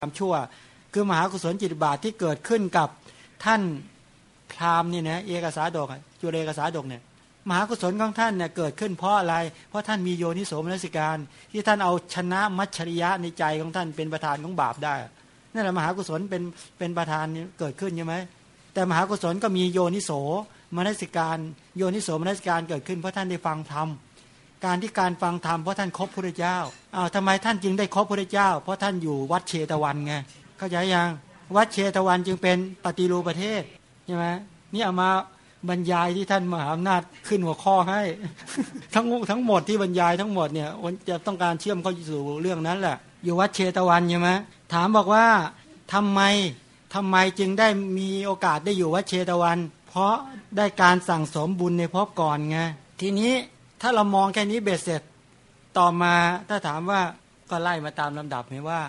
ความชั่ว คือมหากุศลจิตบาทที่เกิดขึ้นกับท่านพราหมณ์นี่นะเอกสาดกจุเรกสาดกเนี่ยมหากุศลของท่านเนี่ยเกิดขึ้นเพราะอะไร เพราะท่านมีโยนิโสมนสิการ ที่ท่านเอาชนะมัชริยะในใจของท่านเป็นประธานของบาปได้นั่นแหละมหากุศลเป็นเป็นประธานเกิดขึ้นใช่ไหมแต่มหากุศลก็มีโยนิโสมนสิการ โยนิโสมนสิการเกิดขึ้นเพราะท่านได้ฟังธรรม การที่การฟังธรรมเพราะท่านคบพระเจ้าอ้าวทำไมท่านจึงได้คบพระเจ้า เพราะท่านอยู่วัดเชตวันไงเข้าใจยังวัดเชตวันจึงเป็นปฏิรูปประเทศใช่ไหมนี่เอามาบรรยายที่ท่านมหาอำนาจขึ้นหัวข้อให้ ทั้งทั้งหมดที่บรรยายทั้งหมดเนี่ยจะต้องการเชื่อมเข้าสู่เรื่องนั้นแหละอยู่วัดเชตวันใช่ไหมถามบอกว่าทำไมทำไมจึงได้มีโอกาสได้อยู่วัดเชตวัน เพราะได้การสั่งสมบุญในภพก่อนไงทีนี้ ถ้าเรามองแค่นี้เบ็ดเสร็จต่อมาถ้าถามว่าก็ไล่มาตามลำดับไหมว่า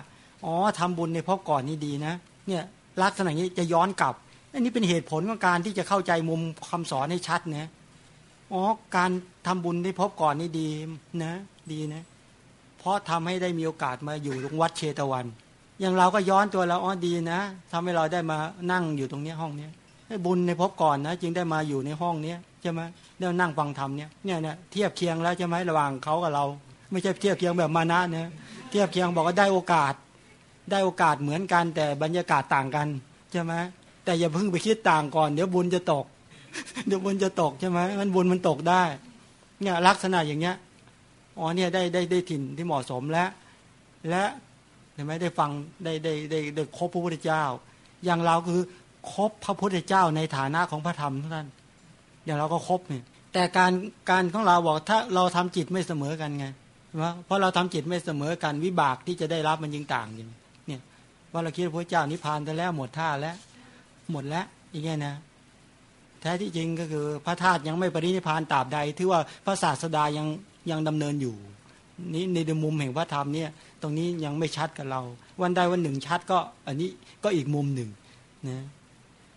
อ๋อทำบุญในภพก่อนนี่ดีนะ เนี่ยลักษณะนี้จะย้อนกลับอันนี้เป็นเหตุผลของการที่จะเข้าใจมุมคำสอนให้ชัดนะอ๋อการทำบุญในภพก่อนนี่ดีนะ ดีนะ เพราะทำให้ได้มีโอกาสมาอยู่ตรงวัดเชตวัน อย่างเราก็ย้อนตัวเราอ๋อดีนะทำให้เราได้มานั่งอยู่ตรงนี้ห้องนี้บุญในภพก่อนนะ จึงได้มาอยู่ในห้องนี้ ใช่ไหมได้นั่งฟังธรรมเนี่ยเนี่ยเนี่ยเทียบเคียงแล้วใช่ไหมระหว่างเขากับเรา ไม่ใช่เทียบเคียงแบบมานะเนะเทียบเคียงบอกว่าได้โอกาส ได้โอกาสเหมือนกัน แต่บรรยากาศต่างกันใช่ไหมแต่อย่าเพิ่งไปคิดต่างก่อน เดี๋ยวบุญจะตก เดี๋ยวบุญจะตกใช่ไหมมันบุญมันตกได้เนี่ยลักษณะอย่างเงี้ยอ๋อเนี่ยได้ได้ได้ถิ่นที่เหมาะสมแล้ว และเห็นไหมได้ฟังได้ได้ได้ได้คบพระพุทธเจ้า อย่างเราคือคบพระพุทธเจ้าในฐานะของพระธรรมท่าน อย่างเราก็ครบเนี่ยแต่การการของเราบอกถ้าเราทำจิตไม่เสมอกันไงเพราะเราทำจิตไม่เสมอกันวิบากที่จะได้รับมันยิ่งต่างอย่งเนี่ยว่าเราคิดพระเจ้านิพพานไปแล้วหมดท่าแล้ว หมดแล้วอย่างเงี้ยนะแท้ที่จริงก็คือพระธาตุยังไม่ปรินิพานตราบใดที่ว่าพระศาสดายังยังดำเนินอยู่นี้ในมุมแห่งพระธรรมเนี่ย ตรงนี้ยังไม่ชัดกับเรา วันใดวันหนึ่งชัดก็อันนี้ก็อีกมุมหนึ่งนะ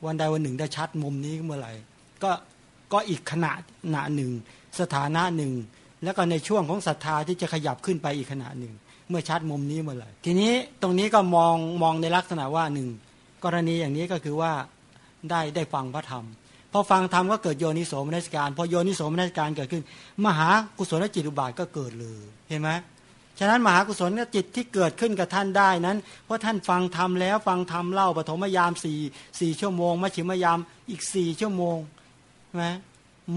วันใดวันหนึ่งได้ชัดมุมนี้เมื่อไหร่ก็ ก็อีกขณะหนาหนึ่ง สถานะหนึ่ง แล้วก็ในช่วงของศรัทธาที่จะขยับขึ้นไปอีกขณะหนึ่ง เมื่อชัดมุมนี้มื่อไหร่ทีนี้ตรงนี้ก็มองมองในลักษณะว่าหนึ่งกรณีอย่างนี้ก็คือว่าได้ได้ฟังพระธรรมพอฟังธรรมก็เกิดโยนิโสมนัสการ พอโยนิโสมนัสการเกิดขึ้น มหากุศลจิตอุบาทก็เกิดเลยเห็นไหมฉะนั้นมหากุศลจิตที่เกิดขึ้นกับท่านได้นั้น เพราะท่านฟังธรรมแล้วฟังธรรมเล่าปฐมยามสี่สี่ชั่วโมงมัชชิมยามอีกสี่ชั่วโมง ใช่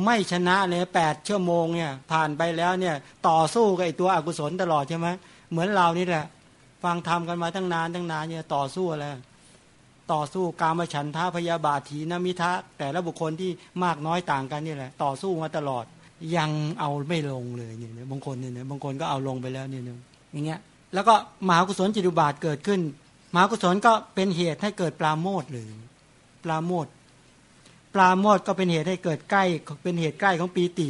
ไม่ชนะเลยแปดชั่วโมงเนี่ย ผ่านไปแล้วเนี่ย ต่อสู้กับไอตัวอกุศลตลอดใช่ไหมเหมือนเรานี่แหละ ฟังธรรมกันมาตั้งนานตั้งนานเนี่ยต่อสู้อะไรต่อสู้กามฉันทาพยาบาทีนมิทะแต่ละบุคคลที่มากน้อยต่างกันนี่แหละ ต่อสู้มาตลอด ยังเอาไม่ลงเลยเนี่ยบางคนเนี่ยบางคนก็เอาลงไปแล้วเนี่ยอย่างเงี้ยแล้วก็มหากุศลจิตุบาทเกิดขึ้นมหากุศลก็เป็นเหตุให้เกิดปราโมทเลยปราโมท ปราโมทก็เป็นเหตุให้เกิดใกล้เป็นเหตุใกล้ของปีติ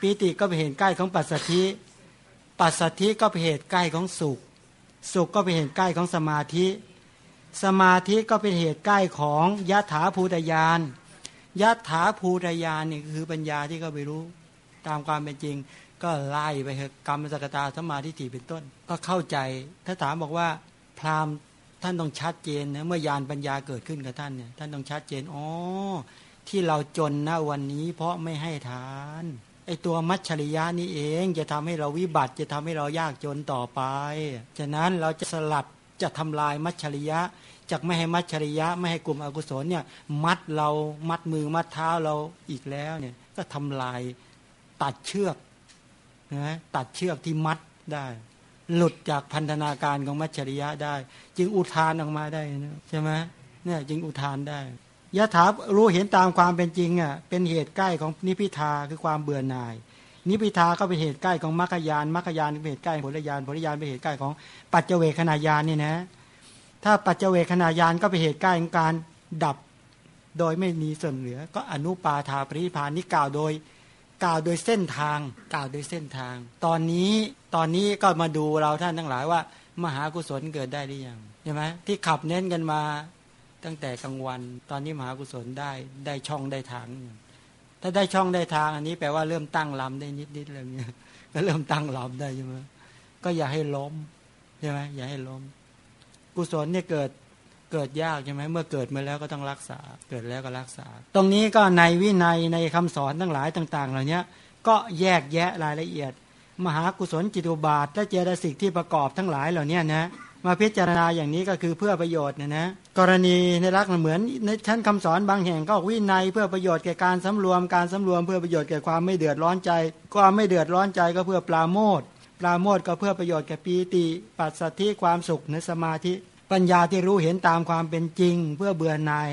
ปีติก็เป็นเหตุใกล้ของปัสสัทธิปัสสัทธิก็เป็นเหตุใกล้ของสุข สุขก็เป็นเหตุใกล้ของสมาธิ สมาธิก็เป็นเหตุใกล้ของยะถาภูตยานยะถาภูตยานนี่คือปัญญาที่เขาไปรู้ ตามความเป็นจริง ก็ไล่ไปกรรมสกตาสมาธิถี่เป็นต้น ก็เข้าใจ ถ้าถามบอกว่าพราหมณ์ท่านต้องชัดเจนนะเมื่อยานปัญญาเกิดขึ้นกับท่านเนี่ยท่านต้องชัดเจนอ๋อ ที่เราจนณวันนี้ เพราะไม่ให้ทานไอตัวมัชชริยะนี่เองจะทำให้เราวิบัติจะทำให้เรายากจนต่อไป ฉะนั้นเราจะสลัดจะทำลายมัชชริยะจากไม่ให้มัชชริยะ ไม่ให้กลุ่มอกุศลเนี่ยมัดเรามัดมือมัดเท้าเราอีกแล้วเนี่ยก็ทำลายตัดเชือกนะตัดเชือกที่มัดได้ หลุดจากพันธนาการของมัชชริยะได้ จึงอุทานออกมาได้นะใช่ไหมเนี่ยจึงอุทานได้ ยะถารู้เห็นตามความเป็นจริงอะเป็นเหตุใกล้ของนิพิทาคือความเบื่อหน่าย นิพิทาก็เป็นเหตุใกล้ของมรรคยานมรรคยานเป็นเหตุใกล้ผลยานผลยานเป็นเหตุใกล้ของปัจเจเวคณายานนี่นะถ้าปัจเจเวคณายานก็เป็นเหตุใกล้ของการดับโดยไม่มีส่วนเหลือ ก็อนุปาทาปริพานนี่กล่าวโดยกล่าวโดยเส้นทางกล่าวโดยเส้นทาง ตอนนี้ตอนนี้ก็มาดูเราท่านทั้งหลายว่า มหากุศลเกิดได้หรือยังใช่ไหมที่ขับเน้นกันมา ตั้งแต่กลางวันตอนนี้มหากุศลได้ได้ช่องได้ทาง ถ้าได้ช่องได้ทางอันนี้แปลว่าเริ่มตั้งลำได้นิดนิดอะไรเงี้ยก็เริ่มตั้งลำได้ใช่ไหมก็อย่าให้ล้มใช่ไหมอย่าให้ล้ม กุศลเนี่ยเกิดเกิดยากใช่ไหมเมื่อเกิดมาแล้วก็ต้องรักษา เกิดแล้วก็รักษา ตรงนี้ก็ในวินัยในคำสอนทั้งหลายต่าง ๆ เหล่านี้ก็แยกแยะรายละเอียด มหากุศลจิตุบาทและเจตสิกที่ประกอบทั้งหลายเหล่านี้นะ มาพิจารณาอย่างนี้ก็คือเพื่อประโยชน์นะนะกรณีในรักเหมือนในชั้นคำสอนบางแห่งก็วินัยเพื่อประโยชน์แก่การสำรวมการสำรวมเพื่อประโยชน์แก่ความไม่เดือดร้อนใจความไม่เดือดร้อนใจก็เพื่อปลาโมดปลาโมดก็เพื่อประโยชน์แก่ปีติ ปัสสัทธิความสุขในสมาธิ ปัญญาที่รู้เห็นตามความเป็นจริง เพื่อเบื่อหน่าย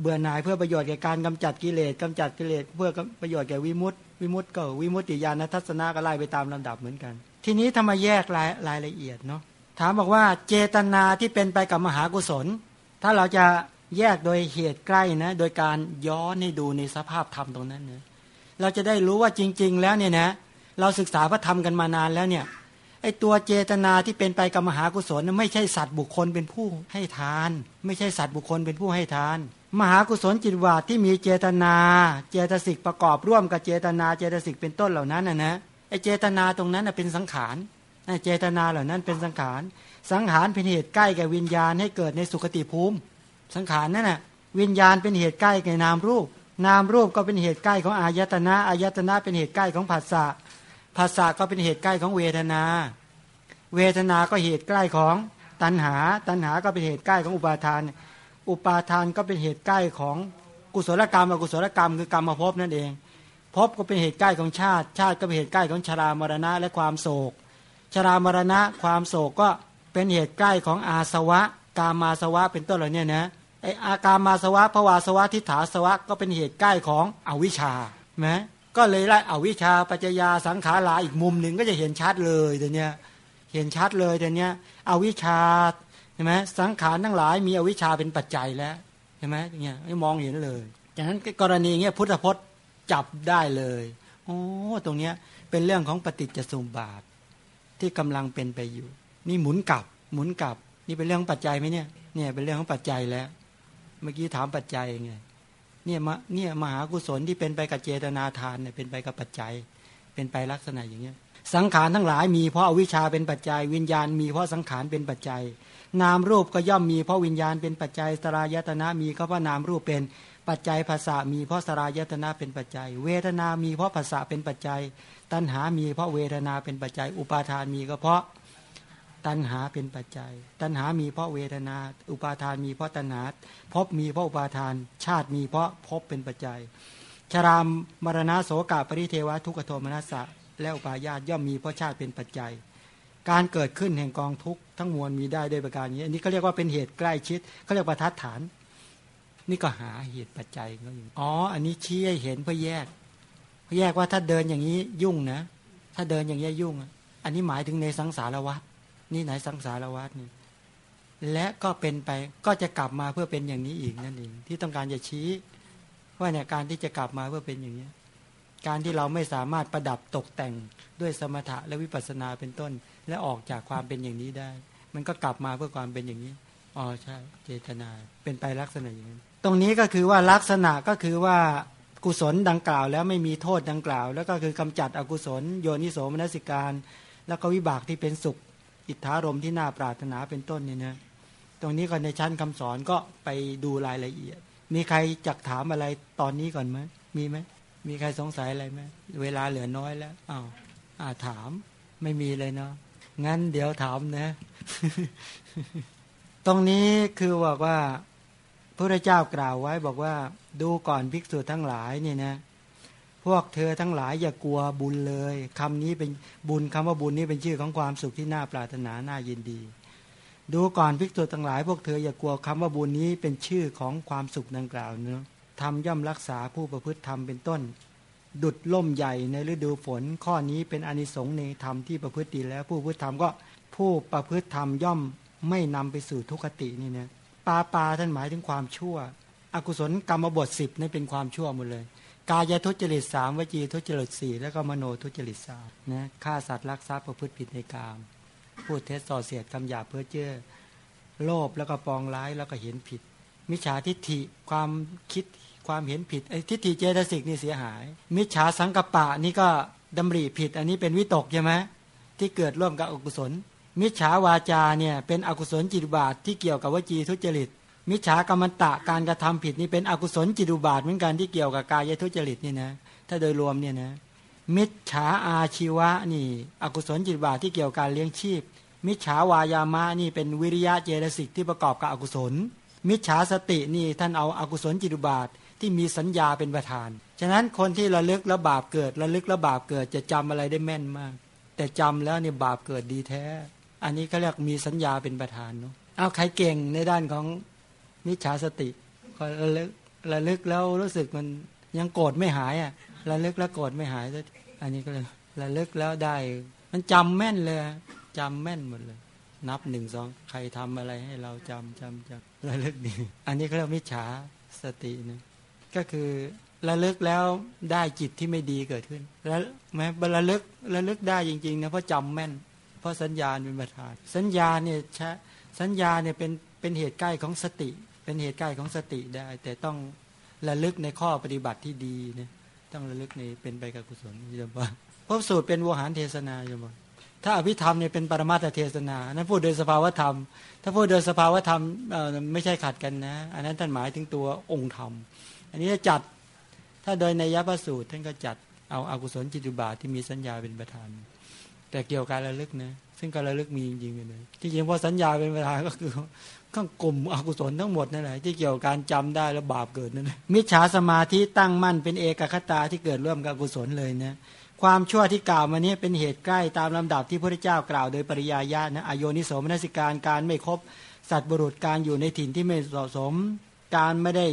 เบื่อหน่ายเพื่อประโยชน์แก่การกำจัดกิเลสกำจัดกิเลสเพื่อประโยชน์แก่วิมุตติวิมุตติก็วิมุตติญาณทัศนะก็ไล่ไปตามลำดับเหมือนกัน ทีนี้ถ้ามแยกรายรายละเอียดเนาะ ถามบอกว่าเจตนาที่เป็นไปกับมหากุศล ถ้าเราจะแยกโดยเหตุใกล้นะ โดยการย้อนให้ดูในสภาพธรรมตรงนั้นเนะเราจะได้รู้ว่าจริง ๆ แล้วเนี่ยนะ เราศึกษาพระธรรมกันมานานแล้วเนี่ยไอตัวเจตนาที่เป็นไปกับมหากุศลไม่ใช่สัตว์บุคคลเป็นผู้ให้ทาน ไม่ใช่สัตว์บุคคลเป็นผู้ให้ทาน มหากุศลจิตวาที่มีเจตนา เจตสิกประกอบร่วมกับเจตนาเจตสิกเป็นต้นเหล่านั้นนะนะไอเจตนาตรงนั้นเป็นสังขาร เจตนาเหล่านั้นเป็นสังขาร สังขารเป็นเหตุใกล้แก่วิญญาณให้เกิดในสุคติภูมิ สังขารนั่นน่ะวิญญาณเป็นเหตุใกล้แก่นามรูป นามรูปก็เป็นเหตุใกล้ของอายตนะอายตนะเป็นเหตุใกล้ของผัสสะภาษาก็เป็นเหตุใกล้ของเวทนา เวทนาก็เหตุใกล้ของตัณหา ตัณหาก็เป็นเหตุใกล้ของอุปาทาน อุปาทานก็เป็นเหตุใกล้ของกุศลกรรมอกุศลกรรมคือกรรมภพนั่นเองภพก็เป็นเหตุใกล้ของชาติ ชาติก็เป็นเหตุใกล้ของชรามรณะและความโศก ชรามรณะความโศกก็เป็นเหตุใกล้ของอาสวะ กามาสวะเป็นต้นเหล่านี้นะไออากามาสวะภวาสวะทิฏฐาสวะก็เป็นเหตุใกล้ของอวิชชาไหมก็เลยไล่อวิชชาปัจจยาสังขาราอีกมุมหนึ่งก็จะเห็นชัดเลยแต่เนี้ยเห็นชัดเลยแต่เนี้ยอวิชชาใช่ไหมสังขารทั้งหลายมีอวิชชาเป็นปัจจัยแล้วใช่ไหมอย่างเงี้ยมองเห็นเลยจากนั้นกรณีเงี้ยพุทธพจน์จับได้เลยโอ้ตรงเนี้ยเป็นเรื่องของปฏิจจสมบาท ที่กำลังเป็นไปอยู่ นี่หมุนกลับ หมุนกลับ นี่เป็นเรื่องปัจจัยไหมเนี่ย เนี่ยเป็นเรื่องของปัจจัยแล้ว เมื่อกี้ถามปัจจัยไงเนี่ยมเนี่ยมหากุศลที่เป็นไปกับเจตนาทานเนี่ยเป็นไปกับปัจจัย เป็นไปลักษณะอย่างเงี้ยสังขารทั้งหลายมีเพราะอวิชชาเป็นปัจจัย วิญญาณมีเพราะสังขารเป็นปัจจัย นามรูปก็ย่อมมีเพราะวิญญาณเป็นปัจจัยสรายตนะมีก็เพราะนามรูปเป็น ปัจจัยภาษามีเพราะสรายตนะเป็นปัจจัย เวทนามีเพราะภาษาเป็นปัจจัย ตัณหามีเพราะเวทนาเป็นปัจจัย อุปาทานมีก็เพราะตัณหาเป็นปัจจัย ตัณหามีเพราะเวทนา อุปาทานมีเพราะตัณหาพบมีเพราะอุปาทาน ชาติมีเพราะพบเป็นปัจจัย ชรามมรณะโสกาปริเทวะทุกขโทมนัสสะและอุปาญาตย่อมมีเพราะชาติเป็นปัจจัย การเกิดขึ้นแห่งกองทุกทั้งมวลมีได้ด้วยประการนี้ อันนี้เขาเรียกว่าเป็นเหตุใกล้ชิดเขาเรียกประทัดฐาน นี่ก็หาเหตุปัจจัยก็อยู่อ๋อ อันนี้ชี้ให้เห็นเพื่อแยกเพื่อแยกว่าถ้าเดินอย่างนี้ยุ่งนะ ถ้าเดินอย่างนี้ยุ่ง อันนี้หมายถึงในสังสารวัฏนี่ไหนสังสารวัฏนี่และก็เป็นไปก็จะกลับมาเพื่อเป็นอย่างนี้อีกนั่นเองที่ต้องการจะชี้ ว่าเนี่ยการที่จะกลับมาเพื่อเป็นอย่างนี้การที่เราไม่สามารถประดับตกแต่งด้วยสมถะและวิปัสสนาเป็นต้น และออกจากความเป็นอย่างนี้ได้ มันก็กลับมาเพื่อความเป็นอย่างนี้อ๋อใช่ เจตนาเป็นไปลักษณะอย่างนี้ รงนี้ก็คือว่าลักษณะก็คือว่ากุศลดังกล่าว แล้วไม่มีโทษดังกล่าว แล้วก็คือกำจัดอกุศล โยนิโสมนสิการ แล้วก็วิบากที่เป็นสุข อิทธารมที่น่าปรารถนาเป็นต้นเนี่ยนะตรงนี้ก็ในชั้นคำสอนก็ไปดูรายละเอียด มีใครจักถามอะไรตอนนี้ก่อนไหมมีไหมมีใครสงสัยอะไรไหมเวลาเหลือน้อยแล้วอ้าวอาถามไม่มีเลยเนาะงั้นเดี๋ยวถามนะ ตรงนี้คือบอกว่า พระเจ้ากล่าวไว้บอกว่าดูก่อนภิกษุทั้งหลายนี่นะพวกเธอทั้งหลายอย่ากลัวบุญเลยคำนี้เป็นบุญคำว่าบุญนี้เป็นชื่อของความสุขที่น่าปรารถนาน่ายินดี ดูก่อนภิกษุทั้งหลาย พวกเธออย่ากลัวคำว่าบุญนี้เป็นชื่อของความสุขดังกล่าวเนาะทำย่อมรักษาผู้ประพฤติธรรมเป็นต้น ดุดล่มใหญ่ในฤดูฝน ข้อนี้เป็นอนิสงส์ในธรรมที่ประพฤติดีแล้วผู้ประพฤติธรรมก็ผู้ประพฤติธรรมย่อมไม่นำไปสู่ทุกขตินี่นะ ปาปาท่านหมายถึงความชั่ว อกุศลกรรมบทสิบนี่เป็นความชั่วหมดเลย กายทุจริตสามวจีทุจริตสี่แล้วก็มโนทุจริตสามนะฆ่าสัตว์รักทรัพย์ประพฤติผิดในกามพูดเท็จส่อเสียดคำหยาเพื่อเจ้อโลภแล้วก็ปองร้ายแล้วก็เห็นผิด มิจฉาทิฏฐิความคิดความเห็นผิดไอ้ทิฏฐิเจตสิกนี่เสียหาย มิจฉาสังกปะนี่ก็ดำริผิด อันนี้เป็นวิตกใช่ไหมที่เกิดร่วมกับอกุศล มิจฉาวาจาเนี่ยเป็นอกุศลจิตบาทที่เกี่ยวกับวจีทุจริต มิจฉากรรมตะการกระทำผิดนี่เป็นอกุศลจิตุบาทเหมือนกันที่เกี่ยวกับกายทุจริตนี่นะถ้าโดยรวมเนี่ยนะมิจฉาอาชีวะนี่ อกุศลจิตบาทที่เกี่ยวกับการเลี้ยงชีพ มิจฉาวายามะนี่เป็นวิริยะเจตสิกที่ประกอบกับอกุศล มิจฉาสตินี่ท่านเอาอากุศลจิตบาทที่มีสัญญาเป็นประธาน ฉะนั้นคนที่ระลึกแล้วบาปเกิดระลึกแล้วบาปเกิดจะจำอะไรได้แม่นมาก แต่จำแล้วเนี่ยบาปเกิดดีแท้ อันนี้เขาเรียกมีสัญญาเป็นประธานเนาะเอาใครเก่งในด้านของมิจฉาสติคอยระลึกระลึกแล้วรู้สึกมันยังโกรธไม่หายอะระลึกแล้วโกรธไม่หายอันนี้ก็เลยระลึกแล้วได้ มันจำแม่นเลยจำแม่นหมดเลย นับหนึ่งสองใครทำอะไรให้เราจำจำจำระลึกดีอันนี้เขาเรียกมิจฉาสตินะก็คือระลึกแล้วได้จิตที่ไม่ดีเกิดขึ้น แล้วแม้ระลึกระลึกได้จริงๆนะเพราะจำแม่น เพราะสัญญาเป็นประธาน สัญญาเนี่ยชะสัญญาเนี่ยเป็นเป็นเหตุใกล้ของสติ เป็นเหตุใกล้ของสติได้ แต่ต้องระลึกในข้อปฏิบัติที่ดีเนี่ยต้องระลึกในเป็นไปกับกุศลยมว่าพระสูตรเป็นวหารเทศนายมว่าถ้าอภิธรรมเนี่ยเป็นปรมาตเทศนานั้นพูดโดยสภาวธรรม ถ้าพูดโดยสภาวธรรมไม่ใช่ขัดกันนะ อันนั้นท่านหมายถึงตัวองค์ธรรม อันนี้จะจัดถ้าโดยในยัพสูตรท่านก็จัดเอาอากุศลจิตุบาทที่มีสัญญาเป็นประธาน แต่เกี่ยวกับการระลึกนะซึ่งการระลึกมีจริงๆเลยที่จริงพอสัญญาเป็นประธาก็คือก็กลุ่มอกุศลทั้งหมดนั่นแหละที่เกี่ยวกับการจำได้แล้วบาปเกิดนั่นแหละมิจฉาสมาธิตั้งมั่นเป็นเอกคตาที่เกิดร่วมกับอกุศลเลยนะความชั่วที่กล่าวมานี้เป็นเหตุใกล้ตามลำดับที่พระเจ้ากล่าวโดยปริยาญาณนะอโยนิโสมนสิการการไม่ครบสัตว์บุรุษการอยู่ในถิ่นที่ไม่เหมาะสม การไม่ได้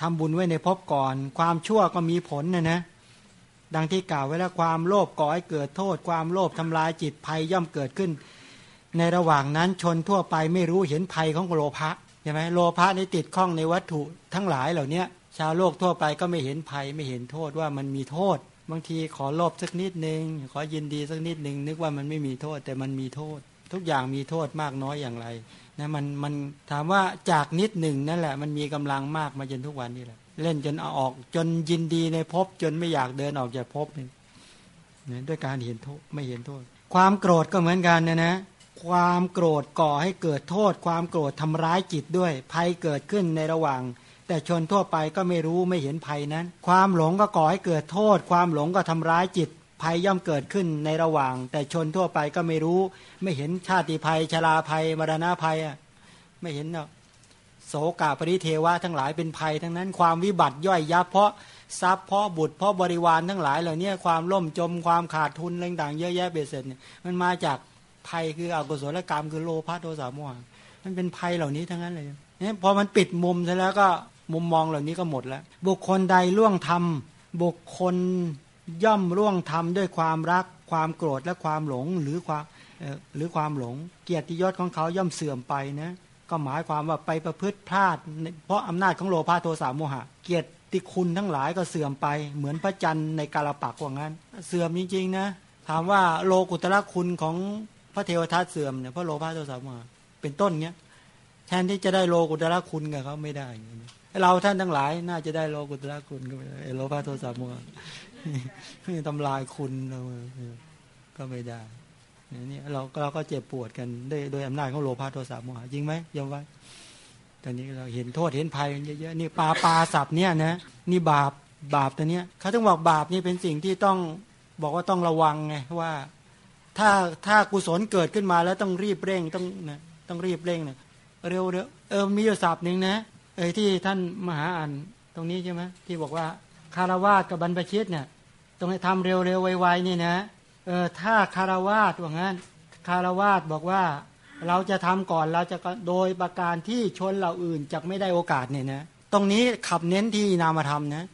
ทำบุญไว้ในภพก่อน ความชั่วก็มีผลนะนะ ดังที่กล่าวไว้แล้วความโลภก่อให้เกิดโทษ ความโลภทำลายจิตภัยย่อมเกิดขึ้น ในระหว่างนั้นชนทั่วไปไม่รู้เห็นภัยของโลภะใช่ไหมโลภะในติดข้องในวัตถุทั้งหลายเหล่านี้ชาวโลกทั่วไปก็ไม่เห็นภัยไม่เห็นโทษว่ามันมีโทษ บางทีขอโลภสักนิดหนึ่งขอยินดีสักนิดหนึ่งนึกว่ามันไม่มีโทษแต่มันมีโทษ ทุกอย่างมีโทษมากน้อยอย่างไรนะมันมันถามว่าจากนิดหนึ่งนั่นแหละ มันมีกำลังมากมาจนทุกวันนี้แหละ เล่นจนเอาออกจนยินดีในภพจนไม่อยากเดินออกจากภพนี่ด้วยการเห็นโทษไม่เห็นโทษ ความโกรธก็เหมือนกันนะนะ ความโกรธก่อให้เกิดโทษ ความโกรธทำร้ายจิตด้วย ภัยเกิดขึ้นในระหว่าง แต่ชนทั่วไปก็ไม่รู้ไม่เห็นภัยนั้น ความหลงก็ก่อให้เกิดโทษ ความหลงก็ทำร้ายจิต ภัยย่อมเกิดขึ้นในระหว่าง แต่ชนทั่วไปก็ไม่รู้ ไม่เห็นชาติภัยชราภัยมรณะภัยอะไม่เห็นเนาะ โสกาปริเทวะทั้งหลายเป็นภัยทั้งนั้นความวิบัติย่อยยับเพราะทรัพย์เพราะบุตรเพราะบริวารทั้งหลายเหล่านี้ความล่มจมความขาดทุนต่างๆเยอะแยะเบียดเสร็จเนี่ยมันมาจากภัยคืออกุศลกรรมคือโลภะโทสะโมหะมันเป็นภัยเหล่านี้ทั้งนั้นเลยเนี่ยพอมันปิดมุมเสร็จแล้วก็มุมมองเหล่านี้ก็หมดแล้ว บุคคลใดล่วงทำบุคคลย่อมล่วงทำด้วยความรัก ความโกรธและความหลงหรือความหรือความหลง เกียรติยศของเขาย่อมเสื่อมไปนะ ก็หมายความว่าไปประพฤติพลาด เพราะอำนาจของโลภะโทสะโมหะ เกียรติคุณทั้งหลายก็เสื่อมไป เหมือนพระจันทร์ในกาลปักว่างั้น เสื่อมจริงๆนะถามว่าโลกุตระคุณของพระเทวทัตเสื่อมเนี่ยเพราะโลภะโทสะโมหะเป็นต้นเนี้ยแทนที่จะได้โลกุตระคุณกับเขาไม่ได้เราท่านทั้งหลายน่าจะได้โลกุตระคุณก็ไม่ได้โลภะโทสะโมหะทำลายคุณเราก็ไม่ได้ นี่เราเราก็เจ็บปวดกันด้วยโดยอำนาจของโลภะโทสะโมหะจริงไหมยอมว่าตอนนี้เราเห็นโทษเห็นภัยเยอะๆนี่ปลาปลาสับเนี่ยนะนี่บาปบาปตัวเนี้ยเขาต้องบอกบาปนี่เป็นสิ่งที่ต้องบอกว่าต้องระวังไงว่า ถ้าถ้ากุศลเกิดขึ้นมาแล้วต้องรีบเร่งต้องนะต้องรีบเร่งนะเร็วเร็วเออมีอยู่ศัพท์หนึ่งนะเออที่ท่านมหาอ่านตรงนี้ใช่ไหมที่บอกว่าคารวาสกับบรรพชิตเนี่ยต้องให้ทำเร็วเร็วไวๆนี่นะ เออถ้าคารวาสว่างั้น คารวาสบอกว่าเราจะทำก่อนเราจะโดยประการที่ชนเราอื่นจะไม่ได้โอกาสเนี่ยนะตรงนี้ขับเน้นที่นามธรรมนะ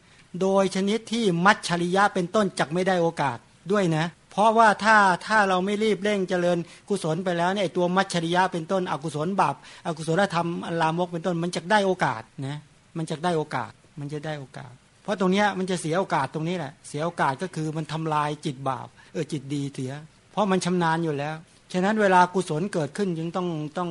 โดยชนิดที่มัชชริยะเป็นต้นจักไม่ได้โอกาสด้วยนะ เพราะว่าถ้าถ้าเราไม่รีบเร่งเจริญกุศลไปแล้วเนี่ยตัวมัชชริยะเป็นต้นอกุศลบาปอกุศลธรรมลามกเป็นต้นมันจะได้โอกาสนะมันจะได้โอกาส มันจะได้โอกาส ราะตรงนี้มันจะเสียโอกาสตรงนี้แหละ เสียโอกาสก็คือมันทำลายจิตบาปเออจิตดีเสีย เพราะมันชำนาญอยู่แล้ว ฉะนั้นเวลากุศลเกิดขึ้นจึงต้องต้อง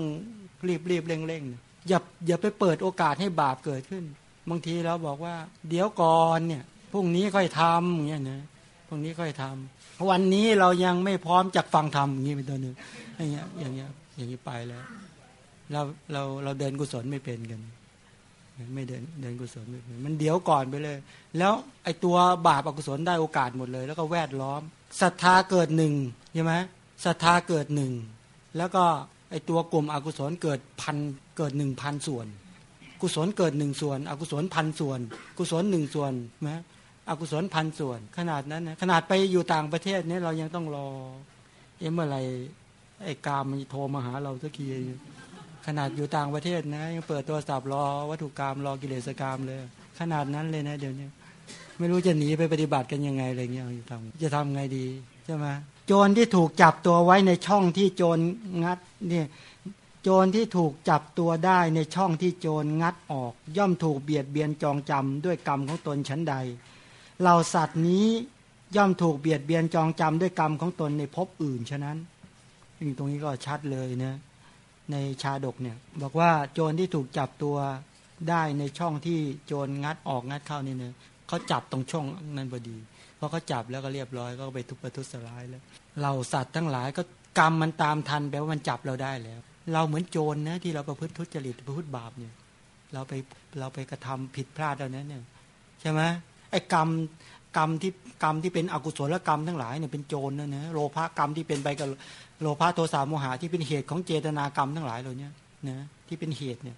รีบรีบเร่งเร่งอย่าอย่าไปเปิดโอกาสให้บาปเกิดขึ้น บางทีเราบอกว่า เดี๋ยวก่อนเนี่ยพรุ่งนี้ค่อยทำอย่างเงี้ยนะพวกนี้ค่อยทำวันนี้เรายังไม่พร้อมจากฟังธรรมอย่างนี้เป็นตัวหนึ่งอย่างเงี้ยอย่างเงี้ยอย่างนี้ไปแล้ว เราเราเราเดินกุศลไม่เป็นกัน ไม่เดินเดินกุศลไม่เป็นมันเดี๋ยวก่อนไปเลย แล้วไอ้ตัวบาปอกุศลได้โอกาสหมดเลย แล้วก็แวดล้อมศรัทธาเกิดหนึ่งใช่ไหมศรัทธาเกิดหนึ่งแล้วก็ไอ้ตัวกลุ่มอกุศลเกิดพันเกิดหนึ่งพันส่วน กุศลเกิดหนึ่งส่วน อกุศลพันส่วน กุศลหนึ่งส่วนนะอกุศลพันส่วน ขนาดนั้นนะขนาดไปอยู่ต่างประเทศเนี่ยเรายังต้องรอเอ็มเมื่อไรไอ้กามมันโทรมาหาเราสักที ขนาดอยู่ต่างประเทศนะยังเปิดตัวสับรอวัตถุกรรมรอกิเลสกรรมเลย ขนาดนั้นเลยนะเดี๋ยวนี้ไม่รู้จะหนีไปปฏิบัติกันยังไงอะไรเงี้ยจะทำจะทำไงดีใช่ไหมโจรที่ถูกจับตัวไว้ในช่องที่โจรงัดเนี่ยโจรที่ถูกจับตัวได้ในช่องที่โจรงัดออก ย่อมถูกเบียดเบียนจองจำด้วยกรรมของตนชั้นใดเหล่าสัตว์นี้ย่อมถูกเบียดเบียนจองจำด้วยกรรมของตนในภพอื่นฉะนั้นตรงนี้ก็ชัดเลยนะ ในชาดกเนี่ย บอกว่าโจรที่ถูกจับตัวได้ในช่องที่โจรงัดออกงัดเข้านี่เนะเขาจับตรงช่องนั้นพอดีพอเขาจับแล้วก็เรียบร้อยก็ไปทุบประทุษร้ายแล้วเราสัตว์ทั้งหลายก็กรรมมันตามทันแปลว่ามันจับเราได้แล้ว เราเหมือนโจรนะที่เราประพฤติทุจริตประพฤติบาปเนี่ย เราไปเราไปกระทำผิดพลาดแล้วนั้นเนี่ยใช่ไหมไอ้กรรมกรรมที่กรรมที่เป็นอกุศลกรรมทั้งหลายเนี่ยเป็นโจรนะนะโลภะกรรมที่เป็นไปกับ โลภะโทสะโมหะที่เป็นเหตุของเจตนากรรมทั้งหลายเหล่านี้นะที่เป็นเหตุเนี่ย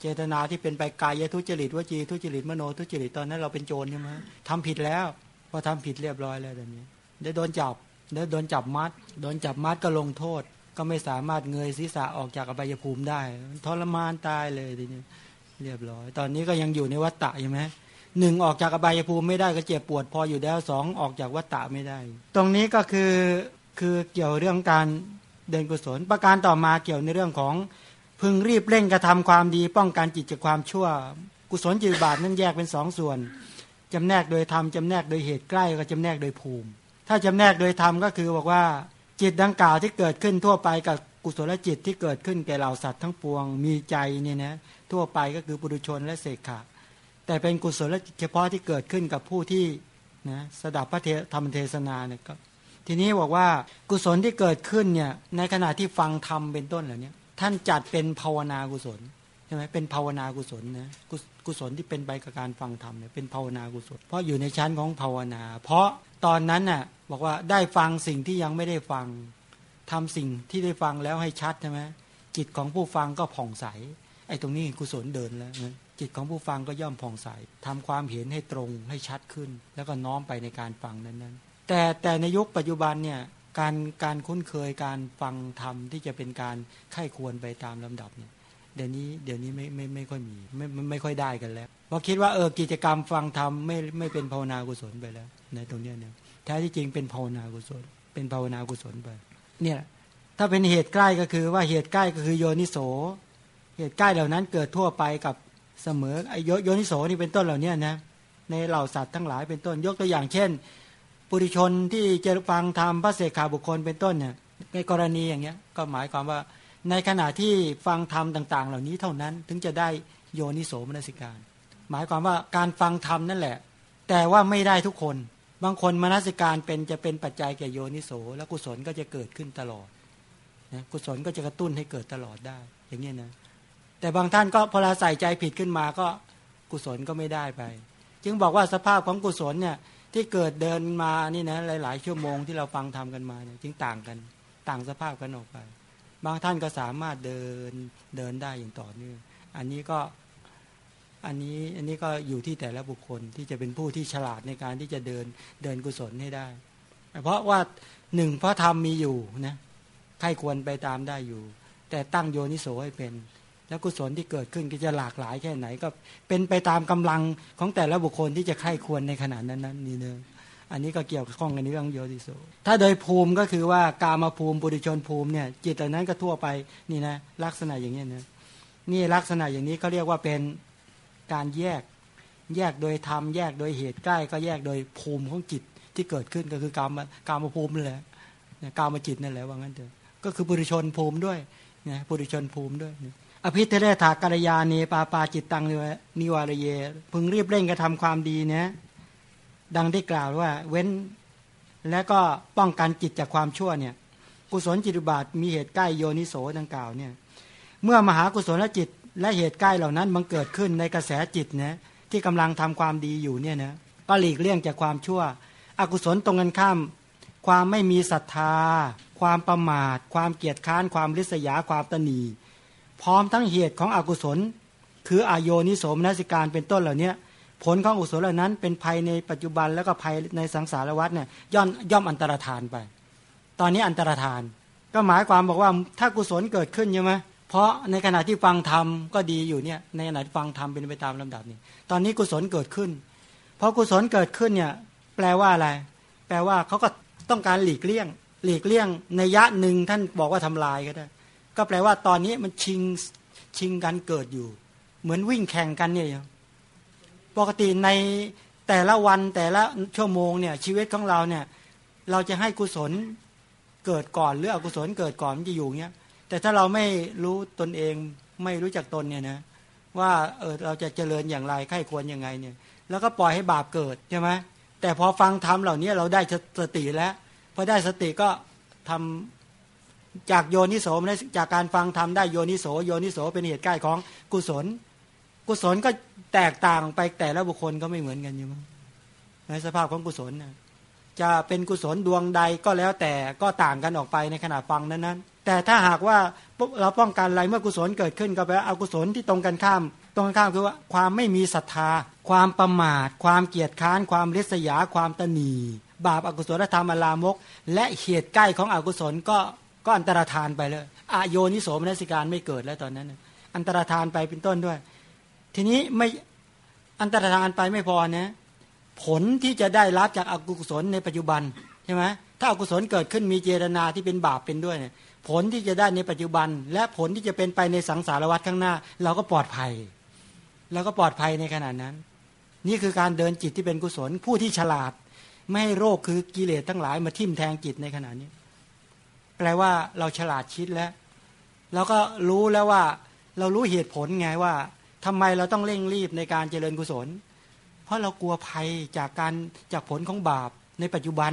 เจตนาที่เป็นไปกายทุจริตวจีทุจริตมโนทุจริตตอนนั้น เราเป็นโจรใช่ไหมทำผิดแล้วพอทำผิดเรียบร้อยแล้วแบบนี้ได้โดนจับได้โดนจับมัดโดนจับมัดก็ลงโทษ ก็ไม่สามารถเงยศีรษะออกจากอบายภูมิได้ทรมานตายเลยทีนี้เรียบร้อย ตอนนี้ก็ยังอยู่ในวัฏฏะใช่ไหมหนึ่งออกจากอบายภูมิไม่ได้ก็เจ็บปวดพออยู่แล้วสองออกจากวัฏฏะไม่ได้ ตรงนี้ก็คือ คือเกี่ยวเรื่องการเดินกุศล ประการต่อมาเกี่ยวในเรื่องของพึงรีบเร่งกระทำความดี ป้องกันจิตจากความชั่ว กุศลจิตบาทนั้นแยกเป็นสองส่วนจำแนกโดยธรรมจำแนกโดยเหตุใกล้ก็จำแนกโดยภูมิ ถ้าจำแนกโดยธรรมก็คือบอกว่าจิตดังกล่าวที่เกิดขึ้นทั่วไปกับกุศลจิตที่เกิดขึ้นแก่เหล่าสัตว์ทั้งปวงมีใจเนี่ยนะทั่วไปก็คือปุถุชนและเสกขะแต่เป็นกุศลจิตเฉพาะที่เกิดขึ้นกับผู้ที่นะสดับพระเทธรรมเทศนาเนี่ยก็ ทีนี้บอกว่ากุศลที่เกิดขึ้นเนี่ยในขณะที่ฟังธรรมเป็นต้นเหล่านี้ท่านจัดเป็นภาวนากุศลใช่ไหมเป็นภาวนากุศลนะกุศลที่เป็นไปกับการฟังธรรมเนี่ยเป็นภาวนากุศล เพราะอยู่ในชั้นของภาวนา เพราะตอนนั้นน่ะบอกว่าได้ฟังสิ่งที่ยังไม่ได้ฟังทำสิ่งที่ได้ฟังแล้วให้ชัดใช่ไหมจิตของผู้ฟังก็ผ่องใสไอ้ตรงนี้กุศลเดินแล้วนะจิตของผู้ฟังก็ย่อมผ่องใสทำความเห็นให้ตรงให้ชัดขึ้น แล้วก็น้อมไปในการฟังนั้นๆ แต่แต่ในยุคปัจจุบันเนี่ยการการคุ้นเคยการฟังธรรมที่จะเป็นการไข้ควรไปตามลำดับเนี่ยเดี๋ยวนี้เดี๋ยวนี้ไม่ไม่ไม่ค่อยมีไม่ไม่ค่อยได้กันแล้วเพราะคิดว่าเออกิจกรรมฟังธรรมไม่ไม่เป็นภาวนากุศลไปแล้ว ในตรงนี้เนี่ยแท้ที่จริงเป็นภาวนากุศล เป็นภาวนากุศลไปเนี่ยถ้าเป็นเหตุใกล้ก็คือว่าเหตุใกล้ก็คือโยนิโส เหตุใกล้เหล่านั้นเกิดทั่วไปกับเสมอไอโยนิโสนี่เป็นต้นเหล่านี้นะในเหล่าสัตว์ทั้งหลายเป็นต้นยกตัวอย่างเช่น ปุถุชนที่จะฟังธรรมพระเสกขาบุคคลเป็นต้นเนี่ยในกรณีอย่างเงี้ยก็หมายความว่าในขณะที่ฟังธรรมต่าง ๆ เหล่านี้เท่านั้นถึงจะได้โยนิโสมนสิการ หมายความว่าการฟังธรรมนั่นแหละ แต่ว่าไม่ได้ทุกคน บางคนมนสิการเป็นจะเป็นปัจจัยแก่โยนิโส แล้วกุศลก็จะเกิดขึ้นตลอดนะกุศลก็จะกระตุ้นให้เกิดตลอดได้ อย่างนี้นะแต่บางท่านก็พอเราใส่ใจผิดขึ้นมาก็กุศลก็ไม่ได้ไป จึงบอกว่าสภาพของกุศลเนี่ย ที่เกิดเดินมานี่นะหลาย ๆ ชั่วโมงที่เราฟังทำกันมาเนี่ยจึงต่างกัน ต่างสภาพกันออกไป บางท่านก็สามารถเดินเดินได้อย่างต่อเนื่องอันนี้ก็อันนี้อันนี้ก็อยู่ที่แต่ละบุคคลที่จะเป็นผู้ที่ฉลาดในการที่จะเดินเดินกุศลให้ได้ เพราะว่าหนึ่งพระธรรมมีอยู่นะใครควรไปตามได้อยู่ แต่ตั้งโยนิโสให้เป็น แล้วกุศลที่เกิดขึ้นก็จะหลากหลายแค่ไหน ก็เป็นไปตามกำลังของแต่ละบุคคลที่จะไข้ควรในขณะนั้นนั้นนี่เนอะอันนี้ก็เกี่ยวข้องกันในเรื่องโยติโสถ้าโดยภูมิก็คือว่ากามาภูมิปุถุชนภูมิเนี่ยจิตเหล่านั้นก็ทั่วไปนี่นะลักษณะอย่างนี้นะนี่ลักษณะอย่างนี้เขาเรียกว่าเป็นการแยกแยกโดยธรรมแยกโดยเหตุใกล้ ก็แยกโดยภูมิของจิตที่เกิดขึ้นก็คือกามกามาภูมินั่นแหละกามาจิตนั่นแหละว่างั้นเถอะก็คือปุถุชนภูมิด้วยนะปุถุชนภูมิด้วย อภิเทเรถากรยาเนปาปาจิตตังนิวารเย พึงรีบเร่งกระทำความดีเนะดังได้กล่าวว่าเว้นและก็ป้องกันจิตจากความชั่วเนี่ยกุศลจิตบาทมีเหตุใกล้โยนิโสดังกล่าวเนี่ยเมื่อมหากุศลจิตและเหตุใกล้เหล่านั้นมันเกิดขึ้นในกระแสจิตนะที่กำลังทำความดีอยู่เนี่ยนะก็หลีกเลี่ยงจากความชั่ว อกุศลตรงกันข้าม ความไม่มีศรัทธา ความประมาท ความเกียจค้านความริษยาความตนี พร้อมทั้งเหตุของอกุศล คืออโยนิโสมนสิการเป็นต้นเหล่านี้ผลของอุศลเหล่านั้นเป็นภัยในปัจจุบันแล้วก็ภัยในสังสารวัฏเนี่ยย่อมย่อมอันตรธานไป ตอนนี้อันตรธาน ก็หมายความบอกว่าถ้ากุศลเกิดขึ้นใช่ไหมเพราะในขณะที่ฟังธรรมก็ดีอยู่เนี่ยในขณะที่ฟังธรรมเป็นไปตามลำดับนี่ตอนนี้กุศลเกิดขึ้นพอกุศลเกิดขึ้นเนี่ยแปลว่าอะไร แปลว่าเขาก็ต้องการหลีกเลี่ยง หลีกเลี่ยงในยะหนึ่งท่านบอกว่าทำลายก็ได้ ก็แปลว่าตอนนี้มันชิงชิงกันเกิดอยู่ เหมือนวิ่งแข่งกันเนี่ยปกติในแต่ละวันแต่ละชั่วโมงเนี่ยชีวิตของเราเนี่ย เราจะให้กุศลเกิดก่อนหรืออกุศลเกิดก่อนมันจะอยู่เงี้ยแต่ถ้าเราไม่รู้ตนเองไม่รู้จักตนเนี่ยนะว่าเออเราจะเจริญอย่างไรใครควรยังไงเนี่ย แล้วก็ปล่อยให้บาปเกิดใช่ไหมแต่พอฟังธรรมเหล่านี้เราได้สติแล้วพอได้สติก็ทำ จากโยนิโสมจากการฟังธรรมได้โยนิโสโยนิโสเป็นเหตุใกล้ของกุศล กุศลก็แตกต่างไปแต่ละบุคคลก็ไม่เหมือนกันอยู่มั้งในสภาพของกุศลนะจะเป็นกุศลดวงใดก็แล้วแต่ก็ต่างกันออกไปในขณะฟังนั้นนั้นแต่ถ้าหากว่าเราป้องกันอะไรเมื่อกุศลเกิดขึ้นก็แปลว่าอากุศลที่ตรงกันข้าม ตรงกันข้ามคือว่าความไม่มีศรัทธา ความประมาท ความเกียจค้าน ความริษยา ความตนีบาปอากุศลธรรมอลามก และเหตุใกล้ของอกุศลก็ ก็อันตรธานไปเลยอโยนิโสมนัสิการไม่เกิดแล้วตอนนั้น อันตรธานไปเป็นต้นด้วย ทีนี้ไม่อันตรธานไปไม่พอนะผลที่จะได้รับจากอากุศลในปัจจุบันใช่ไหมถ้าอากุศลเกิดขึ้นมีเจตนาที่เป็นบาปเป็นด้วยเนี่ยผลที่จะได้ในปัจจุบัน และผลที่จะเป็นไปในสังสารวัฏข้างหน้า เราก็ปลอดภัยเราก็ปลอดภัยในขณะนั้น นี่คือการเดินจิตที่เป็นกุศลผู้ที่ฉลาด ไม่ให้โรคคือกิเลสทั้งหลายมาทิ่มแทงจิตในขณะนี้ แปลว่าเราฉลาดคิดแล้วเราก็รู้แล้วว่า เรารู้เหตุผลไงว่าทำไมเราต้องเร่งรีบในการเจริญกุศล เพราะเรากลัวภัยจากการจากผลของบาปในปัจจุบัน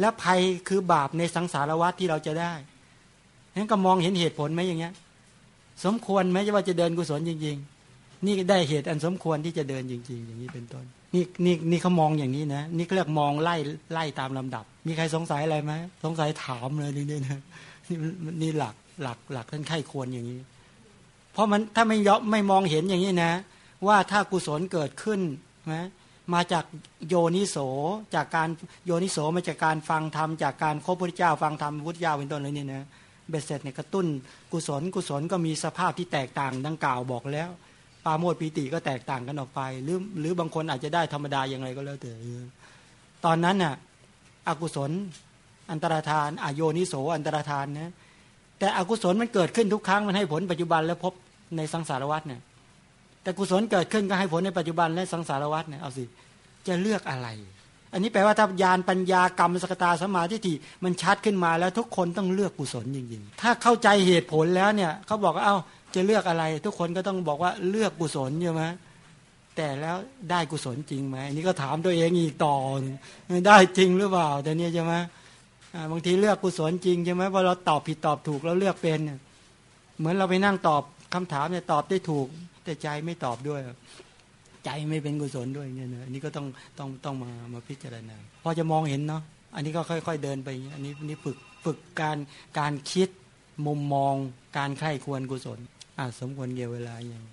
และภัยคือบาปในสังสารวัฏที่เราจะได้นั้นก็มองเห็นเหตุผลไหมอย่างเงี้ย สมควรไหมว่าจะเดินกุศลจริง ๆ นี่ได้เหตุอันสมควรที่จะเดินจริง ๆ อย่างนี้เป็นต้น นี่นี่นี่เขามองอย่างนี้นะนี่เรียกมองไล่ไล่ตามลำดับ มีใครสงสัยอะไรไหมสงสัยถามเลยนี่นี่นะนี่นี่หลักหลักหลักท่านไข้ควรอย่างนี้ เพราะมันถ้าไม่ยอมไม่มองเห็นอย่างนี้นะ ว่าถ้ากุศลเกิดขึ้นนะมาจากโยนิโสจากการโยนิโสมาจากการฟังธรรมจากการคบพระเจ้าฟังธรรมพุทธเจ้าเป็นต้นเลยนี่นะเบ็ดเสร็จเนี่ยกระตุ้น กุศลกุศลก็มีสภาพที่แตกต่างดังกล่าวบอกแล้ว ปาโมดปีติก็แตกต่างกันออกไป หรือหรือบางคนอาจจะได้ธรรมดาอย่างไรก็แล้วแต่ตอนนั้นน่ะอกุศล อันตรธานอโยนิโสอันตรธานนะแต่อกุศลมันเกิดขึ้นทุกครั้งมันให้ผลปัจจุบันแล้วพบในสังสารวัฏเนี่ย แต่กุศลเกิดขึ้นก็ให้ผลในปัจจุบันและสังสารวัฏเนี่ยเอาสิจะเลือกอะไร อันนี้แปลว่าถ้าญาณปัญญากรรมสกตาสมาธิฐิมันชัดขึ้นมาแล้วทุกคนต้องเลือกกุศลจริงๆถ้าเข้าใจเหตุผลแล้วเนี่ยเขาบอกว่าเอ้า จะเลือกอะไร ทุกคนก็ต้องบอกว่าเลือกกุศลใช่ไหมแต่แล้วได้กุศลจริงไหมอันนี้ก็ถามตัวเองอีกต่อได้จริงหรือเปล่าแต่เนี้ใช่ไหมบางทีเลือกกุศลจริงใช่ไหมพอเราตอบผิดตอบถูกแล้วเลือกเป็น เหมือนเราไปนั่งตอบคำถามเนี่ยตอบได้ถูก แต่ใจไม่ตอบด้วย ใจไม่เป็นกุศลด้วยเนี่ยนะอันนี้ก็ต้องต้องต้องมามาพิจารณาพอจะมองเห็นเนาะอันนี้ก็ค่อย ๆเดินไปอันนี้นี่ฝึกฝึกการการคิดมุมมองการไข้ควรกุศล อาสมควรเกี่ยวเวลาอย่าง